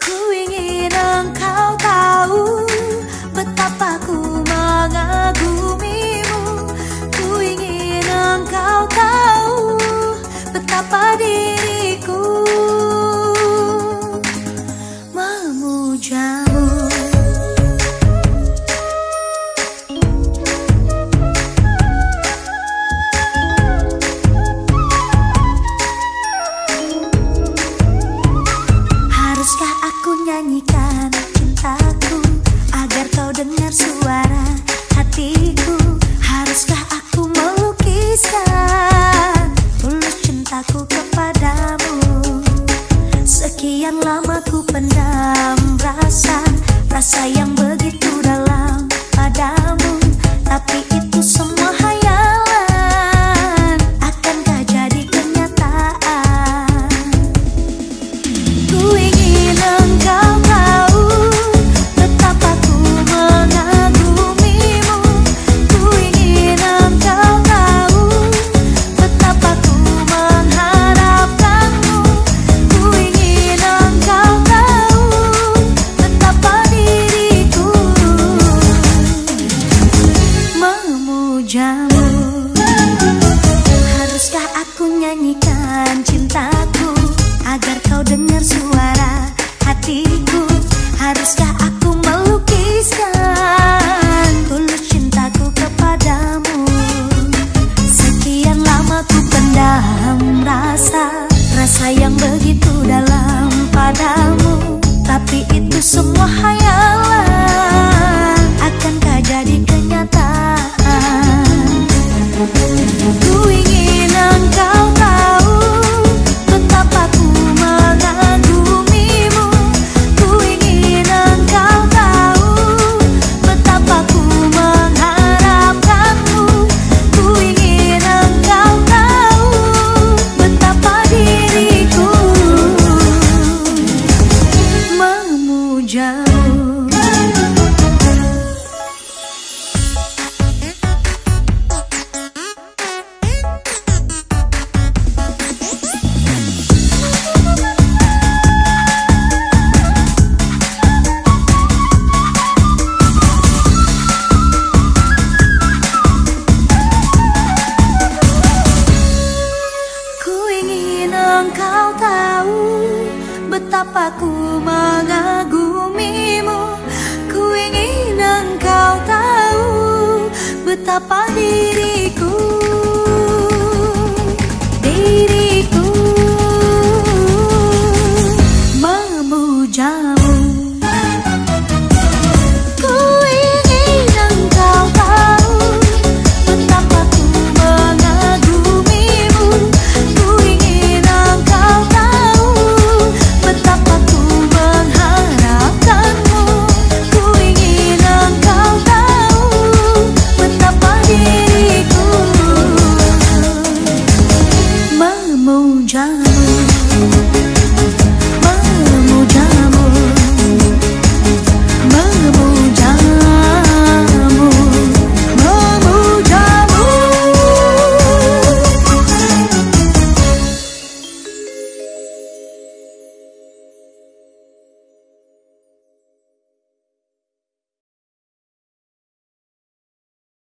구잉이 넌 가. sayang begitu dalam padamu. Tapi itu semua hayalan Akankah jadi kenyataan? Ku ingin engkau tahu betapa ku mengagumi betapa diriku diriku. Memuja